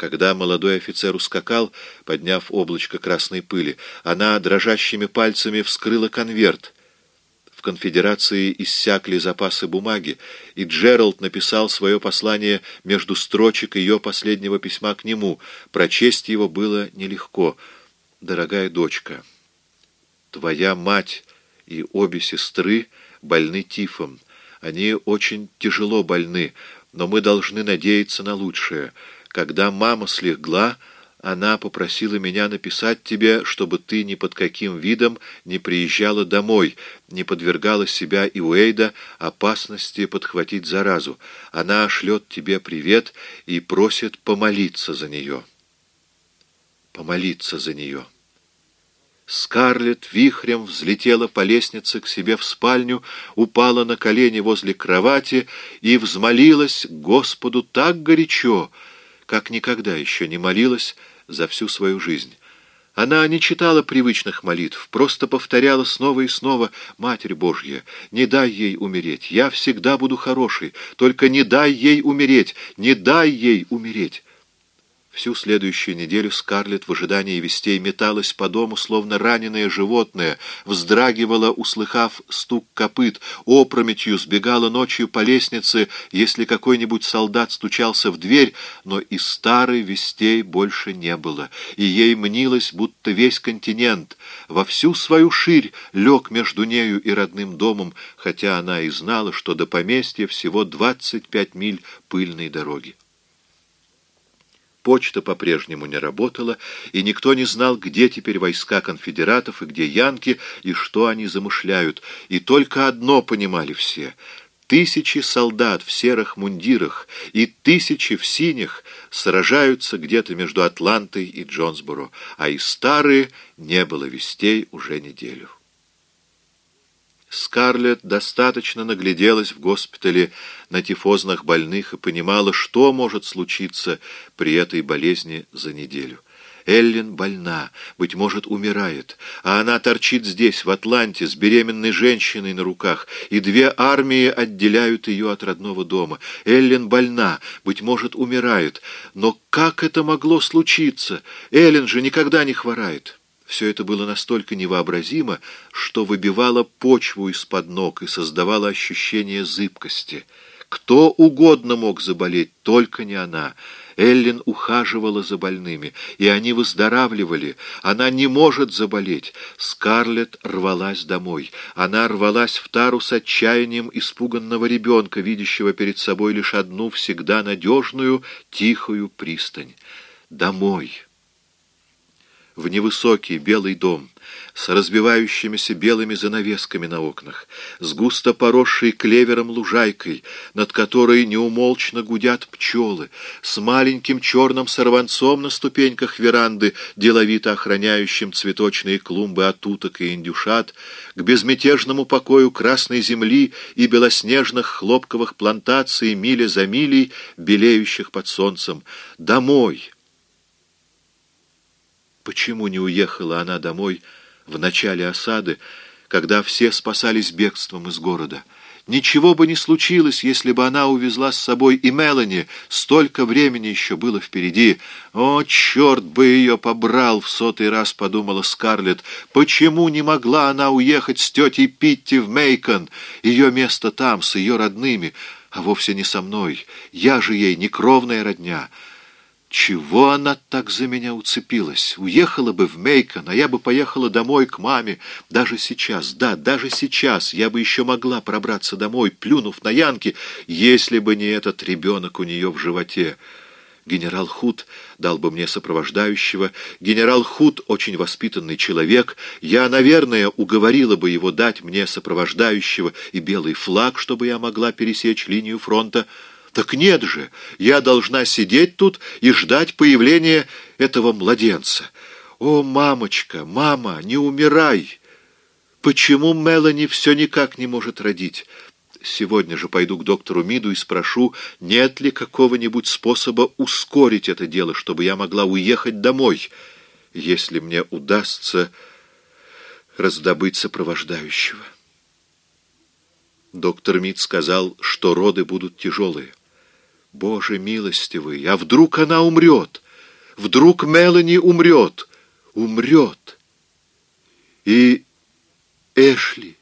Когда молодой офицер ускакал, подняв облачко красной пыли, она дрожащими пальцами вскрыла конверт. В конфедерации иссякли запасы бумаги, и Джеральд написал свое послание между строчек ее последнего письма к нему. Прочесть его было нелегко. «Дорогая дочка, твоя мать и обе сестры больны тифом. Они очень тяжело больны, но мы должны надеяться на лучшее». Когда мама слегла, она попросила меня написать тебе, чтобы ты ни под каким видом не приезжала домой, не подвергала себя и Уэйда опасности подхватить заразу. Она шлет тебе привет и просит помолиться за нее. Помолиться за нее. Скарлетт вихрем взлетела по лестнице к себе в спальню, упала на колени возле кровати и взмолилась Господу так горячо, как никогда еще не молилась за всю свою жизнь. Она не читала привычных молитв, просто повторяла снова и снова «Матерь Божья, не дай ей умереть, я всегда буду хорошей, только не дай ей умереть, не дай ей умереть». Всю следующую неделю Скарлетт в ожидании вестей металась по дому, словно раненое животное, вздрагивала, услыхав стук копыт, опрометью сбегала ночью по лестнице, если какой-нибудь солдат стучался в дверь, но и старой вестей больше не было, и ей мнилось, будто весь континент во всю свою ширь лег между нею и родным домом, хотя она и знала, что до поместья всего двадцать пять миль пыльной дороги. Почта по-прежнему не работала, и никто не знал, где теперь войска конфедератов и где янки, и что они замышляют. И только одно понимали все — Тысячи солдат в серых мундирах и тысячи в синих сражаются где-то между Атлантой и Джонсборо, а из старые не было вестей уже неделю. Скарлетт достаточно нагляделась в госпитале на тифозных больных и понимала, что может случиться при этой болезни за неделю. Эллен больна, быть может, умирает, а она торчит здесь, в Атланте, с беременной женщиной на руках, и две армии отделяют ее от родного дома. Эллен больна, быть может, умирает, но как это могло случиться? Эллен же никогда не хворает». Все это было настолько невообразимо, что выбивало почву из-под ног и создавало ощущение зыбкости. Кто угодно мог заболеть, только не она. Эллен ухаживала за больными, и они выздоравливали. Она не может заболеть. Скарлетт рвалась домой. Она рвалась в тару с отчаянием испуганного ребенка, видящего перед собой лишь одну всегда надежную, тихую пристань. Домой в невысокий белый дом с разбивающимися белыми занавесками на окнах, с густо поросшей клевером лужайкой, над которой неумолчно гудят пчелы, с маленьким черным сорванцом на ступеньках веранды, деловито охраняющим цветочные клумбы от уток и индюшат, к безмятежному покою красной земли и белоснежных хлопковых плантаций мили за милей, белеющих под солнцем. Домой! Почему не уехала она домой в начале осады, когда все спасались бегством из города? Ничего бы не случилось, если бы она увезла с собой и Мелани. Столько времени еще было впереди. О, черт бы ее побрал, в сотый раз подумала Скарлетт. Почему не могла она уехать с тетей Питти в Мейкон? Ее место там, с ее родными, а вовсе не со мной. Я же ей не кровная родня. Чего она так за меня уцепилась? Уехала бы в Мейкон, а я бы поехала домой к маме. Даже сейчас, да, даже сейчас я бы еще могла пробраться домой, плюнув на Янки, если бы не этот ребенок у нее в животе. Генерал Худ дал бы мне сопровождающего. Генерал Худ очень воспитанный человек. Я, наверное, уговорила бы его дать мне сопровождающего и белый флаг, чтобы я могла пересечь линию фронта. Так нет же, я должна сидеть тут и ждать появления этого младенца. О, мамочка, мама, не умирай! Почему Мелани все никак не может родить? Сегодня же пойду к доктору Миду и спрошу, нет ли какого-нибудь способа ускорить это дело, чтобы я могла уехать домой, если мне удастся раздобыть сопровождающего. Доктор Мид сказал, что роды будут тяжелые. Боже милостивый, а вдруг она умрет? Вдруг Мелани умрет, умрет. И Эшли.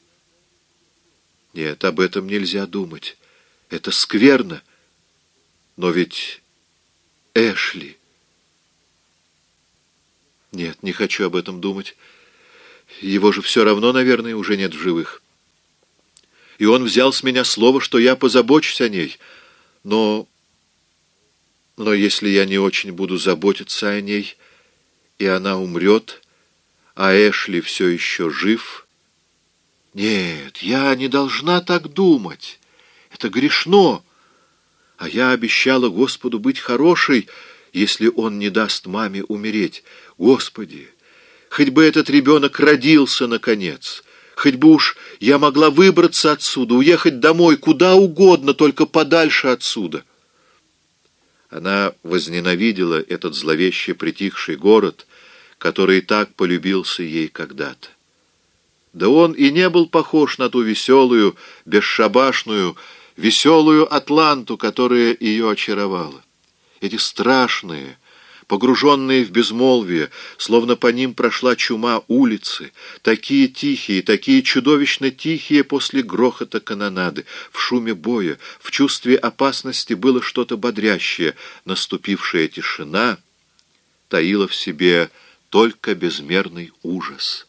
Нет, об этом нельзя думать. Это скверно. Но ведь Эшли... Нет, не хочу об этом думать. Его же все равно, наверное, уже нет в живых. И он взял с меня слово, что я позабочусь о ней. Но... Но если я не очень буду заботиться о ней, и она умрет, а Эшли все еще жив... Нет, я не должна так думать. Это грешно. А я обещала Господу быть хорошей, если Он не даст маме умереть. Господи, хоть бы этот ребенок родился, наконец, хоть бы уж я могла выбраться отсюда, уехать домой, куда угодно, только подальше отсюда. Она возненавидела этот зловеще притихший город, который так полюбился ей когда-то. Да он и не был похож на ту веселую, бесшабашную, веселую Атланту, которая ее очаровала. Эти страшные, погруженные в безмолвие, словно по ним прошла чума улицы, такие тихие, такие чудовищно тихие после грохота канонады, в шуме боя, в чувстве опасности было что-то бодрящее, наступившая тишина таила в себе только безмерный ужас.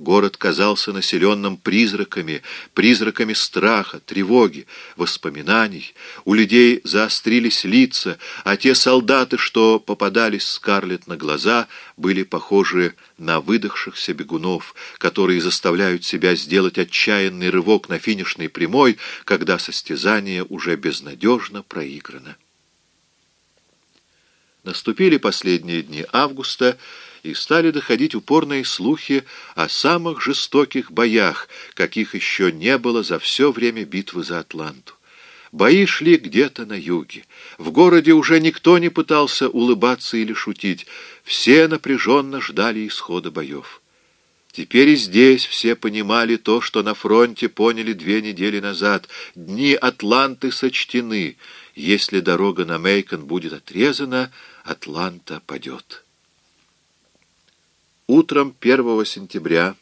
Город казался населенным призраками, призраками страха, тревоги, воспоминаний. У людей заострились лица, а те солдаты, что попадались Скарлетт на глаза, были похожи на выдохшихся бегунов, которые заставляют себя сделать отчаянный рывок на финишной прямой, когда состязание уже безнадежно проиграно. Наступили последние дни августа, и стали доходить упорные слухи о самых жестоких боях, каких еще не было за все время битвы за Атланту. Бои шли где-то на юге. В городе уже никто не пытался улыбаться или шутить. Все напряженно ждали исхода боев. Теперь и здесь все понимали то, что на фронте поняли две недели назад. Дни Атланты сочтены. Если дорога на Мейкон будет отрезана, Атланта падет. Утром 1 сентября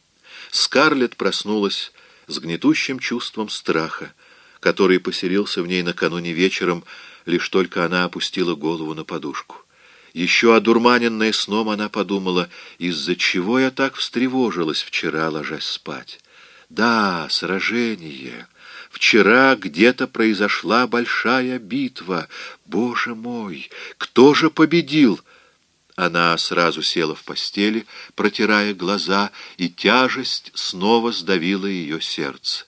Скарлетт проснулась с гнетущим чувством страха, который поселился в ней накануне вечером, лишь только она опустила голову на подушку. Еще одурманенная сном она подумала, из-за чего я так встревожилась вчера, ложась спать. Да, сражение. Вчера где-то произошла большая битва. Боже мой, кто же победил? Она сразу села в постели, протирая глаза, и тяжесть снова сдавила ее сердце.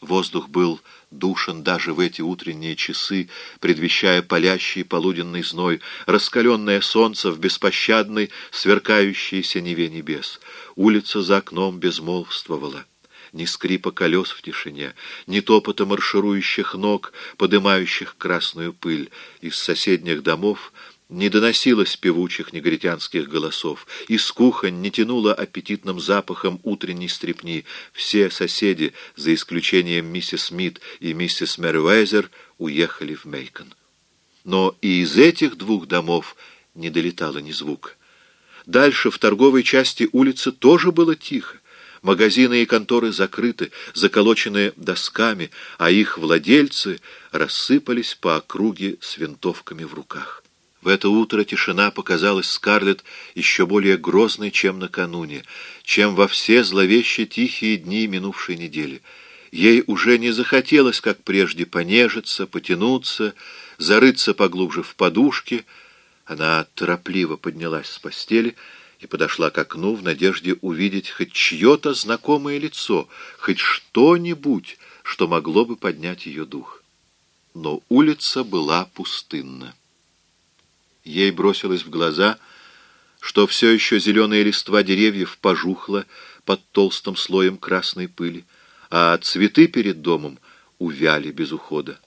Воздух был душен даже в эти утренние часы, предвещая палящий полуденный зной, раскаленное солнце в беспощадной, сверкающей синеве небес. Улица за окном безмолвствовала. Ни скрипа колес в тишине, ни топота марширующих ног, подымающих красную пыль. Из соседних домов не доносилось певучих негритянских голосов, из кухонь не тянуло аппетитным запахом утренней стрепни. Все соседи, за исключением миссис Смит и миссис Мервайзер, уехали в Мейкон. Но и из этих двух домов не долетало ни звука. Дальше, в торговой части улицы, тоже было тихо. Магазины и конторы закрыты, заколочены досками, а их владельцы рассыпались по округе с винтовками в руках. В это утро тишина показалась Скарлетт еще более грозной, чем накануне, чем во все зловеще тихие дни минувшей недели. Ей уже не захотелось, как прежде, понежиться, потянуться, зарыться поглубже в подушке. Она торопливо поднялась с постели и подошла к окну в надежде увидеть хоть чье-то знакомое лицо, хоть что-нибудь, что могло бы поднять ее дух. Но улица была пустынна. Ей бросилось в глаза, что все еще зеленые листва деревьев пожухло под толстым слоем красной пыли, а цветы перед домом увяли без ухода.